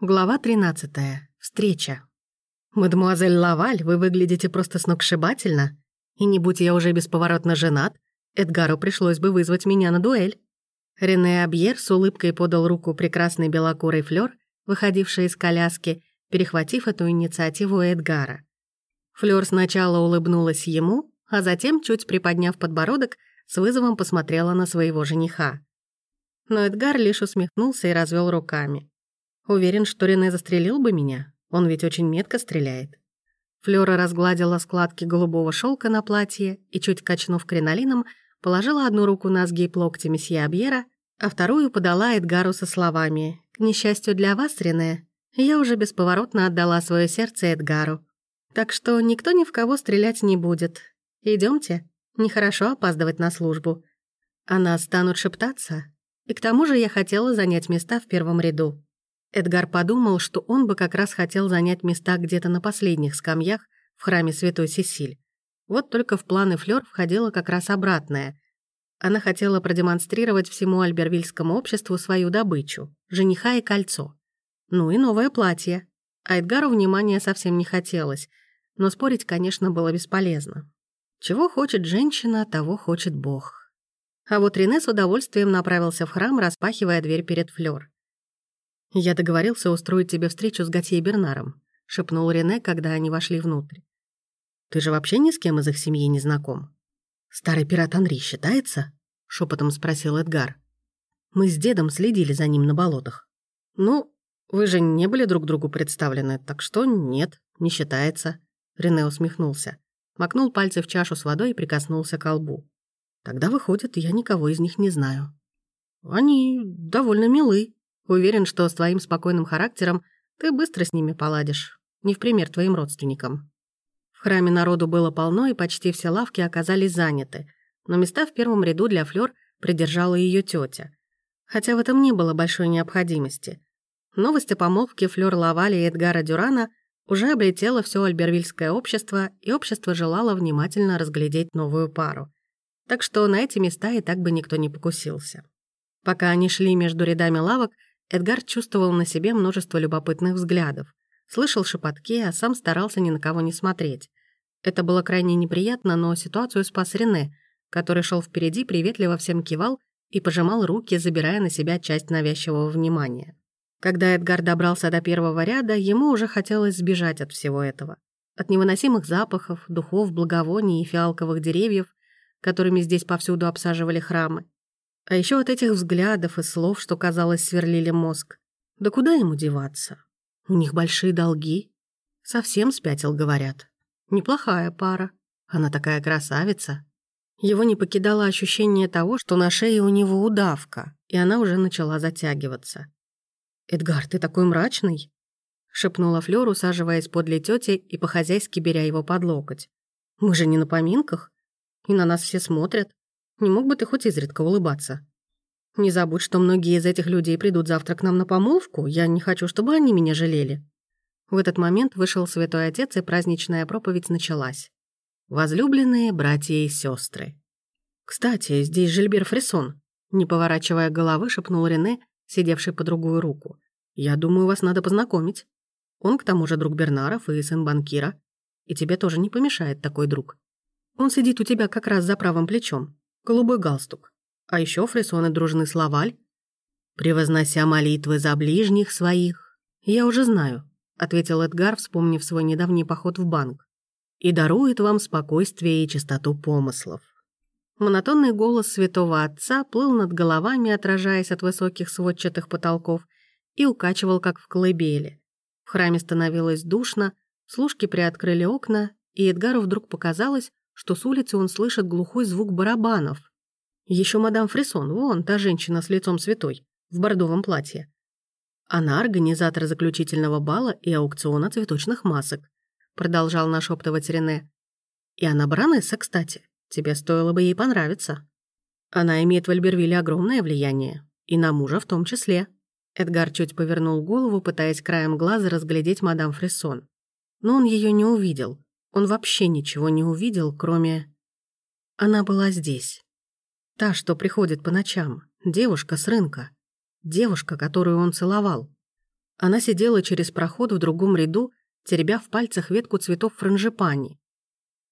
Глава 13. Встреча. «Мадемуазель Лаваль, вы выглядите просто сногсшибательно. И не будь я уже бесповоротно женат, Эдгару пришлось бы вызвать меня на дуэль». Рене Абьер с улыбкой подал руку прекрасной белокурой флёр, выходившей из коляски, перехватив эту инициативу Эдгара. Флёр сначала улыбнулась ему, а затем, чуть приподняв подбородок, с вызовом посмотрела на своего жениха. Но Эдгар лишь усмехнулся и развел руками. Уверен, что Рене застрелил бы меня. Он ведь очень метко стреляет. Флёра разгладила складки голубого шелка на платье и, чуть качнув кринолином, положила одну руку на сгиб локтя месье Абьера, а вторую подала Эдгару со словами «К несчастью для вас, Рене, я уже бесповоротно отдала свое сердце Эдгару. Так что никто ни в кого стрелять не будет. Идемте, нехорошо опаздывать на службу. Она станут шептаться. И к тому же я хотела занять места в первом ряду». Эдгар подумал, что он бы как раз хотел занять места где-то на последних скамьях в храме Святой Сесиль. Вот только в планы Флёр входило как раз обратное. Она хотела продемонстрировать всему альбервильскому обществу свою добычу — жениха и кольцо. Ну и новое платье. А Эдгару внимания совсем не хотелось, но спорить, конечно, было бесполезно. Чего хочет женщина, того хочет Бог. А вот Рене с удовольствием направился в храм, распахивая дверь перед Флёр. «Я договорился устроить тебе встречу с Готье Бернаром», — шепнул Рене, когда они вошли внутрь. «Ты же вообще ни с кем из их семьи не знаком?» «Старый пират Анри считается?» — шепотом спросил Эдгар. «Мы с дедом следили за ним на болотах». «Ну, вы же не были друг другу представлены, так что нет, не считается», — Рене усмехнулся. Макнул пальцы в чашу с водой и прикоснулся к лбу. «Тогда, выходит, я никого из них не знаю». «Они довольно милы», Уверен, что с твоим спокойным характером ты быстро с ними поладишь. Не в пример твоим родственникам. В храме народу было полно, и почти все лавки оказались заняты, но места в первом ряду для Флёр придержала ее тетя. Хотя в этом не было большой необходимости. Новость о помолвке Флёр Лавали и Эдгара Дюрана уже облетела все альбервильское общество, и общество желало внимательно разглядеть новую пару. Так что на эти места и так бы никто не покусился. Пока они шли между рядами лавок, Эдгар чувствовал на себе множество любопытных взглядов, слышал шепотки, а сам старался ни на кого не смотреть. Это было крайне неприятно, но ситуацию спас Рене, который шел впереди, приветливо всем кивал и пожимал руки, забирая на себя часть навязчивого внимания. Когда Эдгар добрался до первого ряда, ему уже хотелось сбежать от всего этого. От невыносимых запахов, духов, благовоний и фиалковых деревьев, которыми здесь повсюду обсаживали храмы. А еще от этих взглядов и слов, что, казалось, сверлили мозг. Да куда ему деваться? У них большие долги. Совсем спятил, говорят. Неплохая пара. Она такая красавица. Его не покидало ощущение того, что на шее у него удавка, и она уже начала затягиваться. «Эдгар, ты такой мрачный?» — шепнула Флёр, усаживаясь подле тети и по-хозяйски беря его под локоть. «Мы же не на поминках, и на нас все смотрят. Не мог бы ты хоть изредка улыбаться? Не забудь, что многие из этих людей придут завтра к нам на помолвку. Я не хочу, чтобы они меня жалели». В этот момент вышел святой отец, и праздничная проповедь началась. «Возлюбленные братья и сестры. «Кстати, здесь Жильбер Фрисон», — не поворачивая головы, шепнул Рене, сидевший по другую руку. «Я думаю, вас надо познакомить. Он, к тому же, друг Бернаров и сын банкира. И тебе тоже не помешает такой друг. Он сидит у тебя как раз за правым плечом голубой галстук. А еще фрисоны дружны словаль. «Превознося молитвы за ближних своих». «Я уже знаю», — ответил Эдгар, вспомнив свой недавний поход в банк. «И дарует вам спокойствие и чистоту помыслов». Монотонный голос святого отца плыл над головами, отражаясь от высоких сводчатых потолков, и укачивал, как в колыбели. В храме становилось душно, служки приоткрыли окна, и Эдгару вдруг показалось, что с улицы он слышит глухой звук барабанов. Еще мадам Фрисон, вон та женщина с лицом святой, в бордовом платье. Она организатор заключительного бала и аукциона цветочных масок, продолжал нашептывать Рене. И она баронесса, кстати. Тебе стоило бы ей понравиться. Она имеет в Альбервилле огромное влияние. И на мужа в том числе. Эдгар чуть повернул голову, пытаясь краем глаза разглядеть мадам Фрисон. Но он ее не увидел. Он вообще ничего не увидел, кроме... Она была здесь. Та, что приходит по ночам. Девушка с рынка. Девушка, которую он целовал. Она сидела через проход в другом ряду, теребя в пальцах ветку цветов франжипани.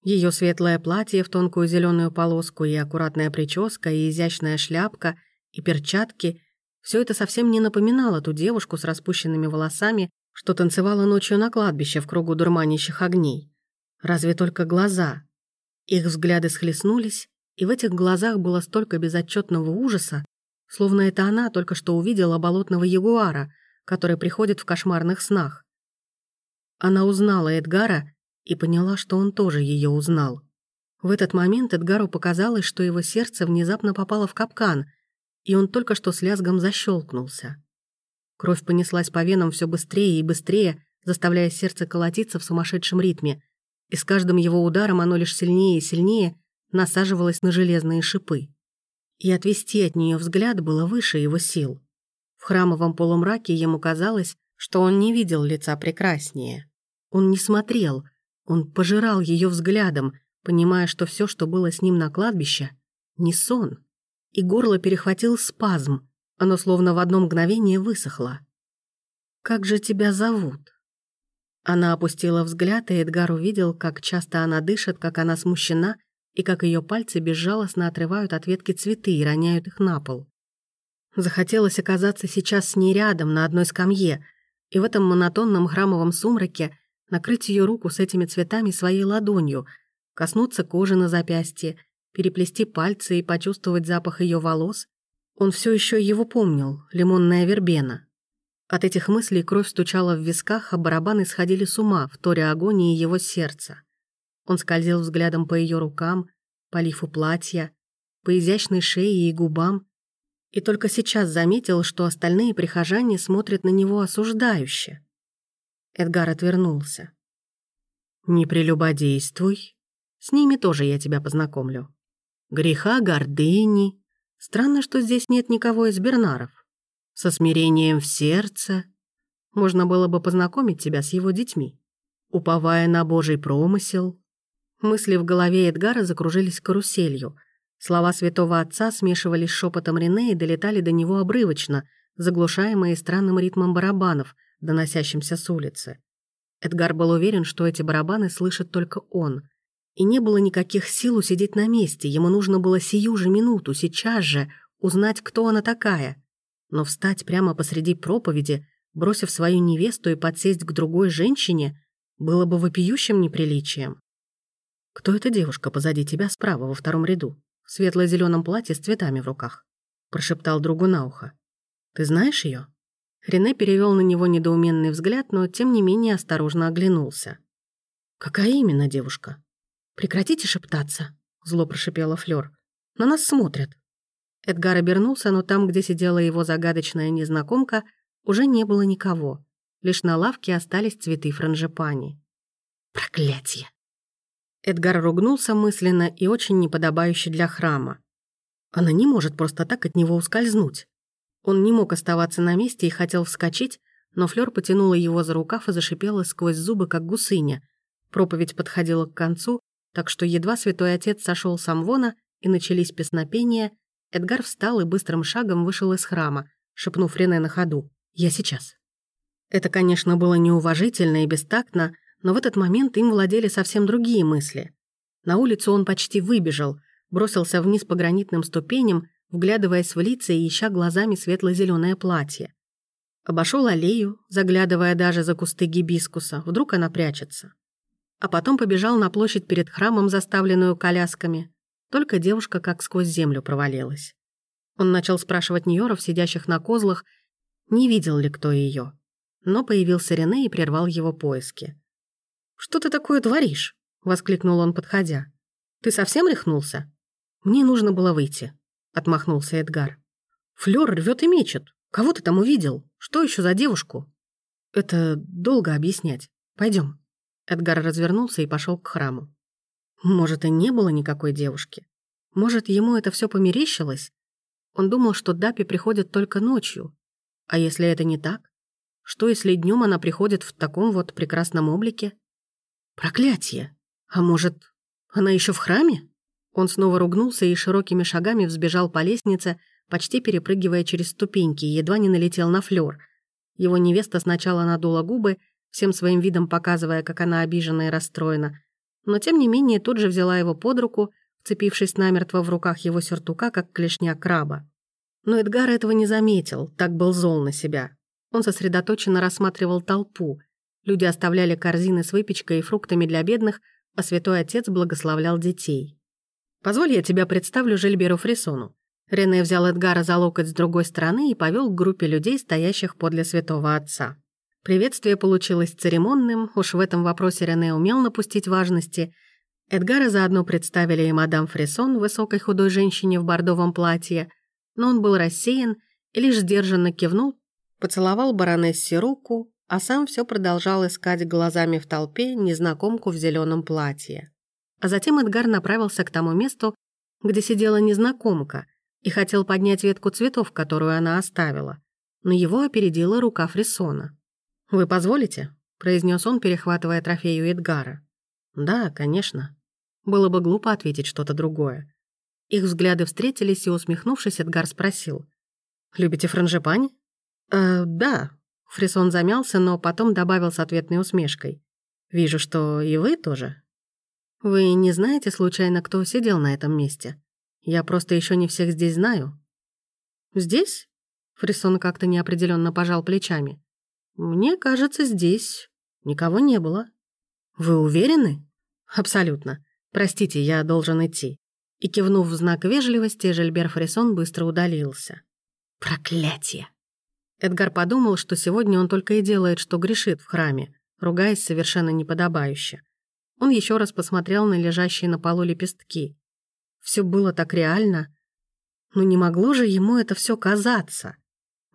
Ее светлое платье в тонкую зеленую полоску и аккуратная прическа, и изящная шляпка, и перчатки — все это совсем не напоминало ту девушку с распущенными волосами, что танцевала ночью на кладбище в кругу дурманящих огней. Разве только глаза. Их взгляды схлестнулись, и в этих глазах было столько безотчетного ужаса, словно это она только что увидела болотного ягуара, который приходит в кошмарных снах. Она узнала Эдгара и поняла, что он тоже ее узнал. В этот момент Эдгару показалось, что его сердце внезапно попало в капкан, и он только что с лязгом защелкнулся. Кровь понеслась по венам все быстрее и быстрее, заставляя сердце колотиться в сумасшедшем ритме, и с каждым его ударом оно лишь сильнее и сильнее насаживалось на железные шипы. И отвести от нее взгляд было выше его сил. В храмовом полумраке ему казалось, что он не видел лица прекраснее. Он не смотрел, он пожирал ее взглядом, понимая, что все, что было с ним на кладбище, не сон. И горло перехватил спазм, оно словно в одно мгновение высохло. «Как же тебя зовут?» Она опустила взгляд, и Эдгар увидел, как часто она дышит, как она смущена, и как ее пальцы безжалостно отрывают от ветки цветы и роняют их на пол. Захотелось оказаться сейчас с ней рядом, на одной скамье, и в этом монотонном храмовом сумраке накрыть ее руку с этими цветами своей ладонью, коснуться кожи на запястье, переплести пальцы и почувствовать запах ее волос. Он все еще его помнил, лимонная вербена. От этих мыслей кровь стучала в висках, а барабаны сходили с ума, вторя агонии его сердца. Он скользил взглядом по ее рукам, по лифу платья, по изящной шее и губам, и только сейчас заметил, что остальные прихожане смотрят на него осуждающе. Эдгар отвернулся. «Не прелюбодействуй. С ними тоже я тебя познакомлю. Греха гордыни. Странно, что здесь нет никого из Бернаров со смирением в сердце. Можно было бы познакомить тебя с его детьми, уповая на Божий промысел. Мысли в голове Эдгара закружились каруселью. Слова святого отца смешивались с шепотом Рене и долетали до него обрывочно, заглушаемые странным ритмом барабанов, доносящимся с улицы. Эдгар был уверен, что эти барабаны слышит только он. И не было никаких сил усидеть на месте, ему нужно было сию же минуту, сейчас же, узнать, кто она такая — но встать прямо посреди проповеди, бросив свою невесту и подсесть к другой женщине, было бы вопиющим неприличием. «Кто эта девушка позади тебя справа во втором ряду, в светло-зеленом платье с цветами в руках?» прошептал другу на ухо. «Ты знаешь ее? Рене перевел на него недоуменный взгляд, но тем не менее осторожно оглянулся. «Какая именно девушка?» «Прекратите шептаться», — зло прошипела Флёр. «На нас смотрят». Эдгар обернулся, но там, где сидела его загадочная незнакомка, уже не было никого. Лишь на лавке остались цветы франжипани. Проклятие! Эдгар ругнулся мысленно и очень неподобающе для храма. Она не может просто так от него ускользнуть. Он не мог оставаться на месте и хотел вскочить, но Флёр потянула его за рукав и зашипела сквозь зубы, как гусыня. Проповедь подходила к концу, так что едва святой отец сошел с амвона и начались песнопения, Эдгар встал и быстрым шагом вышел из храма, шепнув Рене на ходу. «Я сейчас». Это, конечно, было неуважительно и бестактно, но в этот момент им владели совсем другие мысли. На улицу он почти выбежал, бросился вниз по гранитным ступеням, вглядываясь в лица и ища глазами светло зеленое платье. Обошел аллею, заглядывая даже за кусты гибискуса, вдруг она прячется. А потом побежал на площадь перед храмом, заставленную колясками, только девушка как сквозь землю провалилась. Он начал спрашивать Ньоров, сидящих на козлах, не видел ли кто ее. Но появился Рене и прервал его поиски. «Что ты такое творишь?» — воскликнул он, подходя. «Ты совсем рехнулся?» «Мне нужно было выйти», — отмахнулся Эдгар. «Флёр рвет и мечет. Кого ты там увидел? Что еще за девушку?» «Это долго объяснять. Пойдем. Эдгар развернулся и пошел к храму. Может, и не было никакой девушки. Может, ему это все померещилось? Он думал, что Дапи приходит только ночью. А если это не так? Что, если днем она приходит в таком вот прекрасном облике? Проклятие! А может, она еще в храме? Он снова ругнулся и широкими шагами взбежал по лестнице, почти перепрыгивая через ступеньки, едва не налетел на флёр. Его невеста сначала надула губы, всем своим видом показывая, как она обижена и расстроена, но тем не менее тут же взяла его под руку, вцепившись намертво в руках его сюртука, как клешня краба. Но Эдгар этого не заметил, так был зол на себя. Он сосредоточенно рассматривал толпу. Люди оставляли корзины с выпечкой и фруктами для бедных, а святой отец благословлял детей. «Позволь я тебя представлю Жильберу Фрисону». Рене взял Эдгара за локоть с другой стороны и повел к группе людей, стоящих подле святого отца. Приветствие получилось церемонным, уж в этом вопросе Рене умел напустить важности. Эдгара заодно представили и мадам Фрисон, высокой худой женщине в бордовом платье, но он был рассеян и лишь сдержанно кивнул, поцеловал баронессе руку, а сам все продолжал искать глазами в толпе незнакомку в зеленом платье. А затем Эдгар направился к тому месту, где сидела незнакомка, и хотел поднять ветку цветов, которую она оставила, но его опередила рука Фрисона. «Вы позволите?» — произнес он, перехватывая трофею Эдгара. «Да, конечно». Было бы глупо ответить что-то другое. Их взгляды встретились, и, усмехнувшись, Эдгар спросил. «Любите франжипани?» «Э, да». Фрисон замялся, но потом добавил с ответной усмешкой. «Вижу, что и вы тоже». «Вы не знаете, случайно, кто сидел на этом месте? Я просто еще не всех здесь знаю». «Здесь?» Фрисон как-то неопределенно пожал плечами. «Мне кажется, здесь никого не было». «Вы уверены?» «Абсолютно. Простите, я должен идти». И кивнув в знак вежливости, Жильбер Фрисон быстро удалился. «Проклятие!» Эдгар подумал, что сегодня он только и делает, что грешит в храме, ругаясь совершенно неподобающе. Он еще раз посмотрел на лежащие на полу лепестки. Все было так реально. Но не могло же ему это все казаться.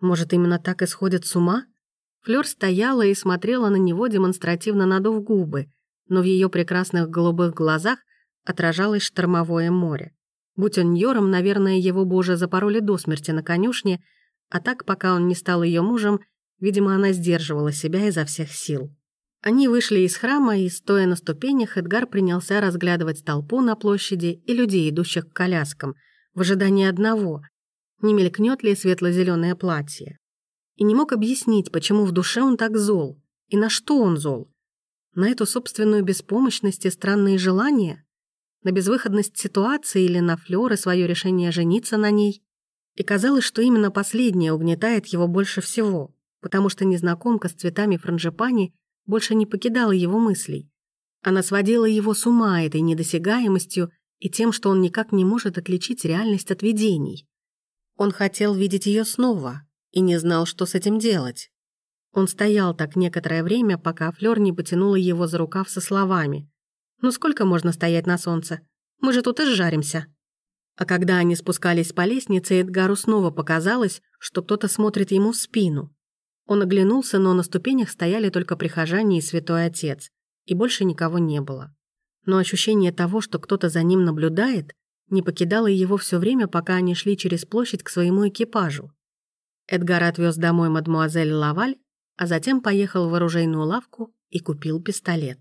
Может, именно так и сходит с ума? Флёр стояла и смотрела на него, демонстративно надув губы, но в ее прекрасных голубых глазах отражалось штормовое море. Будь он Йором, наверное, его бы уже запороли до смерти на конюшне, а так, пока он не стал ее мужем, видимо, она сдерживала себя изо всех сил. Они вышли из храма, и, стоя на ступенях, Эдгар принялся разглядывать толпу на площади и людей, идущих к коляскам, в ожидании одного — не мелькнет ли светло зеленое платье и не мог объяснить, почему в душе он так зол, и на что он зол. На эту собственную беспомощность и странные желания? На безвыходность ситуации или на Флёр и свое решение жениться на ней? И казалось, что именно последнее угнетает его больше всего, потому что незнакомка с цветами франжипани больше не покидала его мыслей. Она сводила его с ума этой недосягаемостью и тем, что он никак не может отличить реальность от видений. Он хотел видеть ее снова, и не знал, что с этим делать. Он стоял так некоторое время, пока Флёр не потянула его за рукав со словами. «Ну сколько можно стоять на солнце? Мы же тут и сжаримся». А когда они спускались по лестнице, Эдгару снова показалось, что кто-то смотрит ему в спину. Он оглянулся, но на ступенях стояли только прихожане и святой отец, и больше никого не было. Но ощущение того, что кто-то за ним наблюдает, не покидало его все время, пока они шли через площадь к своему экипажу. Эдгар отвез домой мадмуазель Лаваль, а затем поехал в оружейную лавку и купил пистолет.